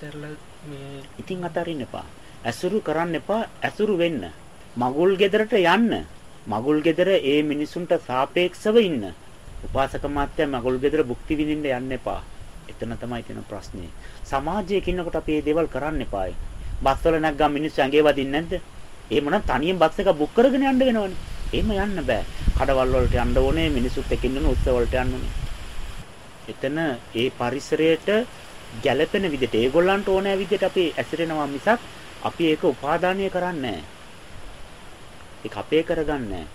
අතරලා මේ ඉතින් අතරින්න එපා. ඇසුරු කරන්න එපා. ඇසුරු වෙන්න. මගුල් ගෙදරට යන්න. මගුල් ගෙදර ඒ මිනිසුන්ට සාපේක්ෂව ඉන්න. උපාසක මාත්‍ය මගුල් ගෙදර භුක්ති විඳින්න යන්න එපා. එතන තමයි තියෙන ප්‍රශ්නේ. සමාජයේ ඉන්නකොට අපි මේ දේවල් කරන්න එපායි. බස් වල නැග්ගම මිනිස්සු ඇඟේ වදින්නේ නැද්ද? එහෙමනම් තනියෙන් බස් එක බුක් කරගෙන යන්න වෙනවනේ. එහෙම යන්න බෑ. කඩවල් වලට යන්න ඕනේ, මිනිස්සුත් එක්ක ඉන්න උත්සව වලට යන්න ඕනේ. එතන ඒ පරිසරයට ගැළපෙන විදිහට ඒගොල්ලන්ට ඕනෑ විදිහට අපි ඇසිරෙනවා මිසක් අපි ඒක උපාදානය කරන්නේ ඒක අපේ කරගන්නේ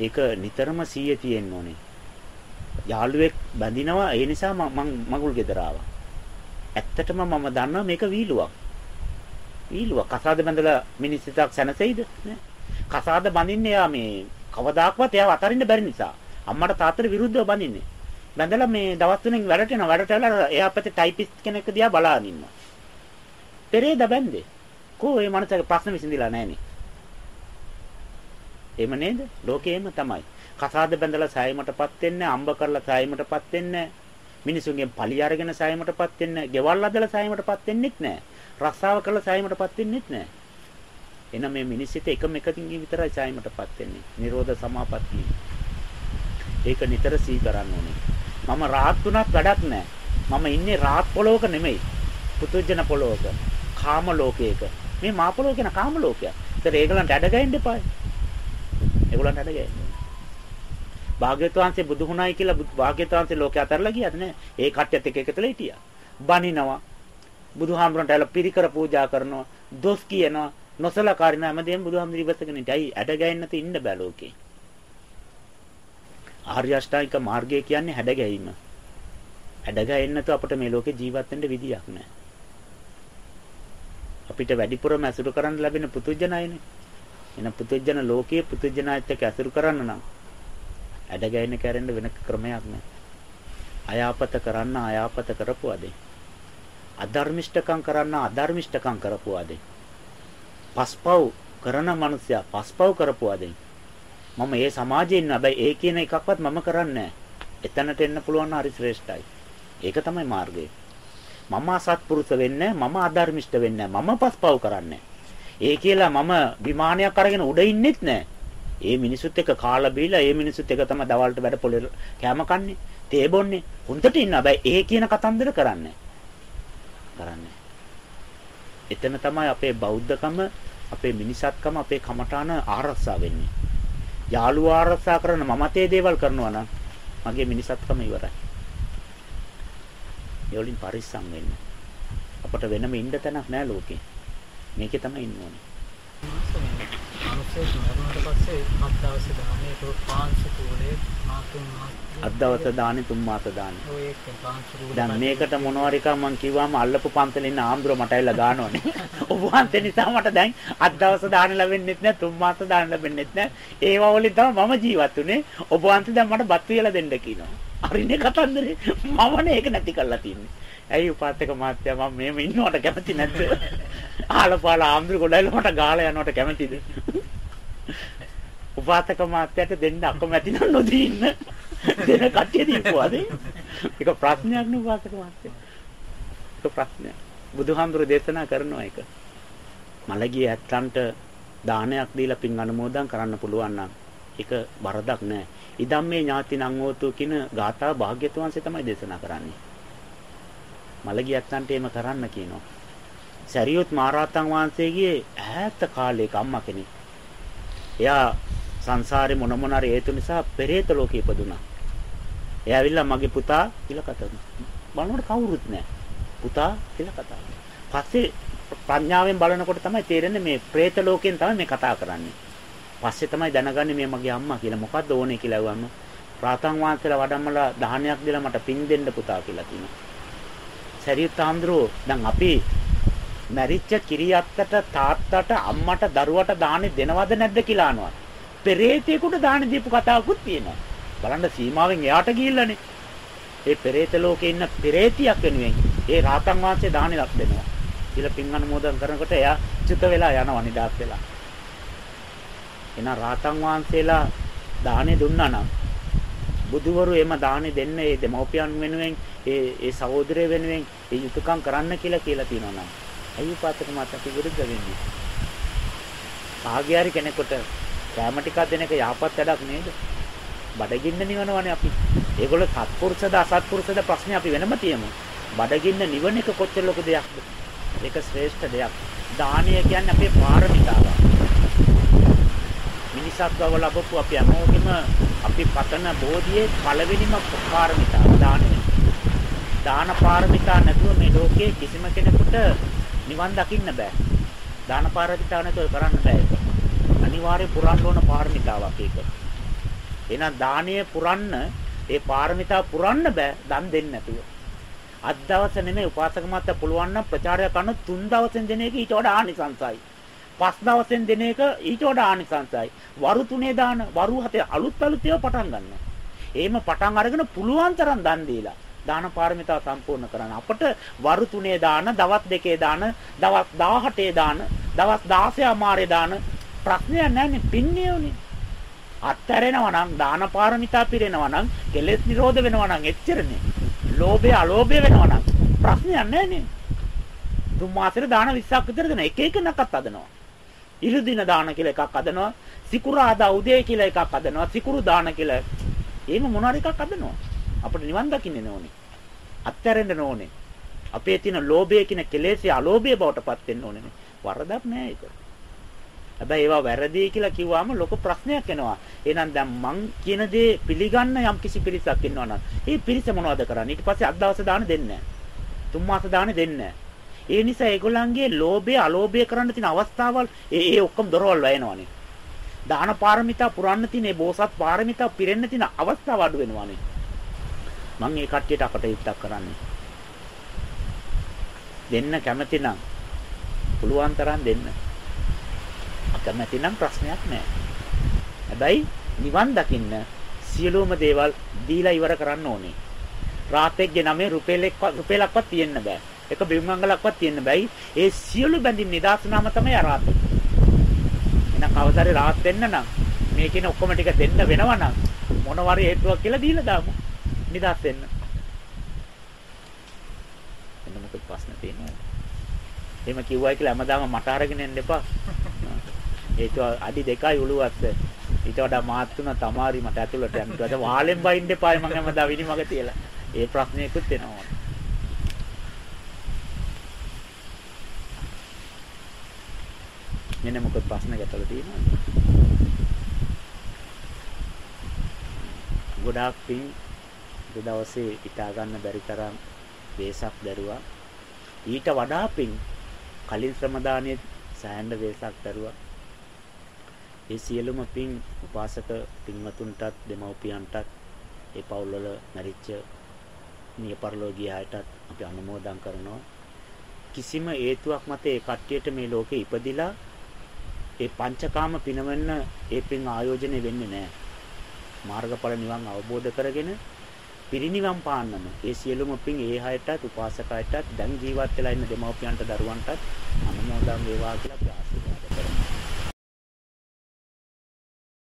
ඒක නිතරම සීයේ තියෙන්න ඕනේ. යාළුවෙක් බැඳිනවා ඒ නිසා මම මගුල් ගෙදර ආවා. ඇත්තටම මම දන්නවා මේක වීලුවක්. වීලුවක්. කසාද බැඳලා මිනිස් සිතක් සැනසෙයිද? නෑ. කසාද බඳින්නේ යා මේ කවදාක්වත් එයාව අතරින්න බැරි නිසා. අම්මට තාත්තට විරුද්ධව බඳින්නේ. බැඳලා මේ දවස් තුනෙන් වැඩට යනවා. වැඩට ඇවිල්ලා එයා පැත්තේ ටයිපිස්ට් කෙනෙක් දිහා බලාගෙන ඉන්නවා. පෙරේද බැන්දේ. කෝ ඒ මනසක ප්‍රශ්න විසඳිලා නැහනේ. එහෙම නේද? ලෝකේම තමයි. කසාද බැඳලා සෑයීමටපත් වෙන්නේ, අම්බ කරලා සෑයීමටපත් වෙන්නේ, මිනිසුන්ගෙන් පලි අරගෙන සෑයීමටපත් වෙන්නේ, ගෙවල් අදලා සෑයීමටපත් වෙන්නෙත් නැහැ. රස්සාව කරලා සෑයීමටපත් වෙන්නෙත් නැහැ. එහෙනම් මේ මිනිස්සිත එකම එකකින් විතරයි සෑයීමටපත් වෙන්නේ. නිරෝධ සමාපත්තිය. ඒක නිතර සී කරන්න ඕනේ. මම රාහත් වුණත් වැඩක් නැහැ. මම ඉන්නේ රාහත් පොළොවක නෙමෙයි. පුතුජන පොළොවක. කාම ලෝකයක. මේ මා පොළොව කියන කාම ලෝකයක්. ඒතර ඒගලන්ට ඇඩ ගහින්න එපායි. ඒගොල්ලන්ට ඇඩ ගහින්න. භාග්‍යවතුන් වහන්සේ බුදු වුණයි කියලා භාග්‍යවතුන් වහන්සේ ලෝකේ අතරලා ගියද නෑ. ඒ කට්ටියත් එක්ක එකතලා හිටියා. බනිනවා. බුදුහාමුදුරන්ට ඇල පිරිකර පූජා කරනවා. දොස් කියනවා. නොසලකාරින හැමදේම බුදුහාමුදුරි ඉවසගෙන ඉඳයි. ඇඩ ගහින්න නැති ඉන්න බෑ ලෝකේ. ආර්ය අෂ්ටාංගික මාර්ගය කියන්නේ හැඩ ගැහිම. හැඩ ගැහෙන්න නැතුව අපිට මේ ලෝකේ ජීවත් වෙන්න විදියක් නැහැ. අපිට වැඩිපුරම ඇසුරු කරන්න ලැබෙන පුතුජනයිනේ. එන පුතුජන ලෝකයේ පුතුජනයිත් එක්ක ඇසුරු කරන්න නම් හැඩ ගැහෙන්න කැරෙන්න වෙන ක්‍රමයක් නැහැ. අයාපත කරන්න අයාපත කරපුවාදේ. අධර්මිෂ්ඨකම් කරන්න අධර්මිෂ්ඨකම් කරපුවාදේ. පස්පව් කරන මනුස්සයා පස්පව් කරපුවාදේ. මම ඒ සමාජයේ ඉන්න හැබැයි ඒ කියන එකක්වත් මම කරන්නේ එතනට එන්න පුළුවන් හරි ශ්‍රේෂ්ඨයි. ඒක තමයි මාර්ගය. මම අසත්පුරුෂ වෙන්නේ මම අධර්මිෂ්ඨ වෙන්නේ මම පස්පව් කරන්නේ. ඒ කියලා මම විමානයක් අරගෙන උඩ ඉන්නෙත් නෑ. ඒ මිනිසුත් එක්ක කාලා බීලා ඒ මිනිසුත් එක්ක තමයි දවල්ට වැඩ පොලේ කැම කන්නේ, තේ බොන්නේ. හොඳට ඉන්න හැබැයි ඒ කියන කතන්දර කරන්නේ. කරන්නේ. එතන තමයි අපේ බෞද්ධකම, අපේ මිනිසත්කම, අපේ කමඨාන ආරක්ෂා වෙන්නේ. යාළුවා ආරක්ෂා කරන මමතේ දේවල් කරනවා නම් මගේ මිනිසත්කම ඉවරයි. ඒ වලින් පරිස්සම් වෙන්න. අපට වෙනම ඉන්න තැනක් නෑ ලෝකේ. මේකේ තමයි ඉන්න ඕනේ. මිනිස්සෙක් මරුණට පස්සේ හත් දවසේ දාන්නේ ඒක පාංශ කූලේ මාතුන් අත් දවස දාන්නේ තුන් මාස දාන්නේ. ඔය ඒක පාංශ කූලේ දැන් මේකට මොනවාරි එකක් මං කිව්වම අල්ලපු පන්සලේ ඉන්න ආම්දුර මට ඇවිල්ලා ගන්නවනේ. ඔබ වහන්සේ නිසා මට දැන් අත් දවස දාන්න ලැබෙන්නෙත් නෑ තුන් මාස දාන්න ලැබෙන්නෙත් නෑ. ඒවා වලින් තමයි මම ජීවත් උනේ. ඔබ වහන්සේ දැන් මට බත් වියලා දෙන්න කියනවා. හරිනේ කතන්දරේ. මමනේ ඒක නැති කරලා තින්නේ. ඇයි උපාසක මාත්‍යා මම මෙහෙම ඉන්නවට කැමති නැද්ද? ආලපාල ආම්දුර ගොඩයිල මට ගාලා යනවට කැමතිද? උපාසක මාත්‍යාට දෙන්න අකමැති නම් නොදී ඉන්න. දෙන කට්ටිය දීපුවාද? ඒක ප්‍රශ්නයක් නේ උපාසක මාත්‍යා. ඒක ප්‍රශ්නයක්. බුදුහාමුදුරු දේශනා කරනවා ඒක. මලගිය ඇත්තන්ට දානයක් දීලා පින් අනුමෝදන් කරන්න පුළුවන් නම් ඒක වරදක් නෑ. ඉදම් මේ ඥාතිනං හෝතු කියන ගාථා භාග්‍යතුන් වහන්සේ තමයි දේශනා කරන්නේ. මලගිය ඇත්තන්ට එහෙම කරන්න කියනවා. සරියොත් මහරහතන් වහන්සේගේ ඈත කාලයක අම්මා කෙනෙක්. එයා සංසාරේ මොන මොන හරි හේතු නිසා පෙරේත ලෝකෙ ඉපදුනා. එයා ඇවිල්ලා මගේ පුතා කියලා කතා බලනකොට කවුරුත් නැහැ. පුතා කියලා කතා පස්සේ ප්‍රඥාවෙන් බලනකොට තමයි තේරෙන්නේ මේ പ്രേත ලෝකෙන් තමයි මේ කතා කරන්නේ. පස්සේ තමයි දැනගන්නේ මේ මගේ අම්මා කියලා මොකද්ද ඕනේ කියලා අහුවම රාතන් වහන්සේලා වඩම්මලා දහනයක් දීලා මට පින් දෙන්න පුතා කියලා කියනවා. සරියුත් ආම්ද්‍රෝ දැන් අපි මැරිච්ච කිරියත්තට තාත්තට අම්මට දරුවට දාන්නේ දෙනවද නැද්ද කියලා අහනවා. පෙරේතයෙකුට දාන දීපු කතාවකුත් තියෙනවා. බලන්න සීමාවෙන් එයාට ගිහිල්ලානේ. ඒ පෙරේත ලෝකේ ඉන්න පෙරේතියක් වෙනුවෙන් ඒ රාතන් වහන්සේ දානෙලක් දෙනවා. කියලා පින් අනුමෝදන් කරනකොට එයා චුත වෙලා යනවා නිදාස් වෙලා. එහෙනම් රාතන් වහන්සේලා දානේ දුන්නා නම් බුදුවරු එම දානේ දෙන්න ඒ දෙමෝපියන් වෙනුවෙන් ඒ ඒ සහෝදරය වෙනුවෙන් ඒ යුතුයකම් කරන්න කියලා කියලා තියෙනවා නම් ඇයි උපාසක මාතක විරුද්ධ වෙන්නේ? කාගේ හරි කෙනෙකුට කැම ටිකක් දෙන එක යහපත් වැඩක් නේද? බඩගින්න නිවනවනේ අපි. ඒගොල්ලෝ සත්පුරුෂද අසත්පුරුෂද ප්‍රශ්නේ අපි වෙනම තියමු. බඩගින්න නිවන එක කොච්චර ලොකු දෙයක්ද? ඒක ශ්‍රේෂ්ඨ දෙයක්. දානය කියන්නේ අපේ පාරමිතාවක්. මිනිසත් බව ලැබපු අපි හැමෝගෙම අපි පතන බෝධියේ පළවෙනිම පාරමිතාව දානය. දාන පාරමිතා නැතුව මේ ලෝකයේ කිසිම කෙනෙකුට නිවන් දකින්න බෑ. දාන පාරමිතාව නැතුව කරන්න බෑ ඒක. අනිවාර්යෙන් පුරන්න ඕන පාරමිතාවක් ඒක. එහෙනම් දානය පුරන්න ඒ පාරමිතාව පුරන්න බෑ දන් දෙන්නේ නැතුව. අත් දවස නෙමෙයි උපාසක මාත්‍ය පුළුවන් නම් ප්‍රචාරය කරන තුන් දවසෙන් දෙන එක ඊට වඩා ආනිසංසයි. පස් දවසෙන් දෙන එක ඊට වඩා ආනිසංසයි. වරු තුනේ දාන වරු හතේ අලුත් අලුත් ඒවා පටන් ගන්න. එහෙම පටන් අරගෙන පුළුවන් තරම් දන් දීලා දාන පාරමිතාව සම්පූර්ණ කරන්න. අපට වරු තුනේ දාන, දවස් දෙකේ දාන, දවස් 18 දාන, දවස් 16 මාරේ දාන ප්‍රශ්නයක් නැන්නේ පින්නේ උනේ. අත්හැරෙනවා නම් දාන පාරමිතා පිරෙනවා නම් කෙලෙස් නිරෝධ වෙනවා නම් එච්චරනේ. ලෝභය අලෝභය වෙනවා නම් ප්‍රශ්නයක් නැහැනේ. තුන් මාසෙට දාන 20ක් විතර දෙන එක එක නකත් අදනවා. ඉරුදින දාන කියලා එකක් අදනවා. සිකුරාදා උදේ කියලා එකක් අදනවා. සිකුරු දාන කියලා. එහෙම මොනවා එකක් අදනවා. අපිට නිවන් දකින්න ඕනේ. අත්හැරෙන්න ඕනේ. අපේ තියෙන ලෝභය කියන කෙලෙස් අලෝභය බවට පත් වෙන්න ඕනේ. වරදක් නෑ ඒක. හැබැයි ඒවා වැරදි කියලා කිව්වම ලොකු ප්‍රශ්නයක් එනවා. එහෙනම් දැන් මං කියන දේ පිළිගන්න යම් කිසි පිරිසක් ඉන්නවා නම් ඒ පිරිස මොනවද කරන්නේ? ඊට පස්සේ අත් දවස දාන දෙන්නේ නැහැ. තුන් මාස දාන දෙන්නේ නැහැ. ඒ නිසා ඒගොල්ලන්ගේ ලෝභය අලෝභය කරන්න තියෙන අවස්ථාවල් ඒ ඒ ඔක්කොම දොරවල් වැයෙනවානේ. දාන පාරමිතා පුරන්න තියෙන ඒ බෝසත් පාරමිතා පිරෙන්න තියෙන අවස්ථාව අඩු වෙනවානේ. මම ඒ කට්ටියට අකටයුත්තක් කරන්නේ. දෙන්න කැමති නම් පුළුවන් තරම් දෙන්න. අකමැති නම් ප්‍රශ්නයක් නැහැ. හැබැයි නිවන් දකින්න සියලුම දේවල් දීලා ඉවර කරන්න ඕනේ. රාතෙක්ගේ නමේ රුපියලක් රුපියලක්වත් තියෙන්න බෑ. එක බිම්මංගලක්වත් තියෙන්න බෑයි. ඒ සියලු බැඳින් නිදාසනාම තමයි අරාතෙක්. එහෙනම් කවදාරි රාත් වෙන්න නම් මේ කියන ඔක්කොම ටික දෙන්න වෙනවා නම් මොනවාරි හේතුවක් කියලා දීලා දාමු. නිදාස් වෙන්න. එන්න මොකද ප්‍රශ්න තියෙනවද? එහෙම කිව්වයි කියලා හැමදාම මට අරගෙන එන්න එපා. ඒක අඩි දෙකයි උළුවස්ස. ඊට වඩා මාත් තුන තමාරි මට ඇතුළට යන්න. ඊට පස්සේ වාලෙන් බයින්න එපායි මම හැමදා විනිමග තියලා. ඒ ප්‍රශ්නයකුත් එනවා. මෙන්න මොකද ප්‍රශ්න ගැටල තියෙනවද? ගොඩාක් පින් දවසේ හිතා ගන්න බැරි තරම් වේසක් දරුවා. ඊට වඩා පින් කලින් ශ්‍රම දානයේ සෑහෙන වේසක් දරුවා. ඒ සියලුම පින් උපාසක පින්වතුන්ටත් දෙමව්පියන්ටත් ඒ පවුල්වල මැරිච්ච මිය පරලෝකීය අයටත් අපි අනුමෝදන් කරනවා. කිසිම හේතුවක් මත ඒ කට්ටියට මේ ලෝකේ ඉපදිලා ඒ පංචකාම පිනවන්න ඒ පින් ආයෝජනය වෙන්නේ නැහැ. මාර්ගඵල නිවන් අවබෝධ කරගෙන පිරිනිවන් පාන්නම ඒ සියලුම පින් ඒ හැයටත් උපාසකයටත් දැන් ජීවත් වෙලා ඉන්න දෙමව්පියන්ට දරුවන්ටත් අනුමෝදන් වේවා කියලා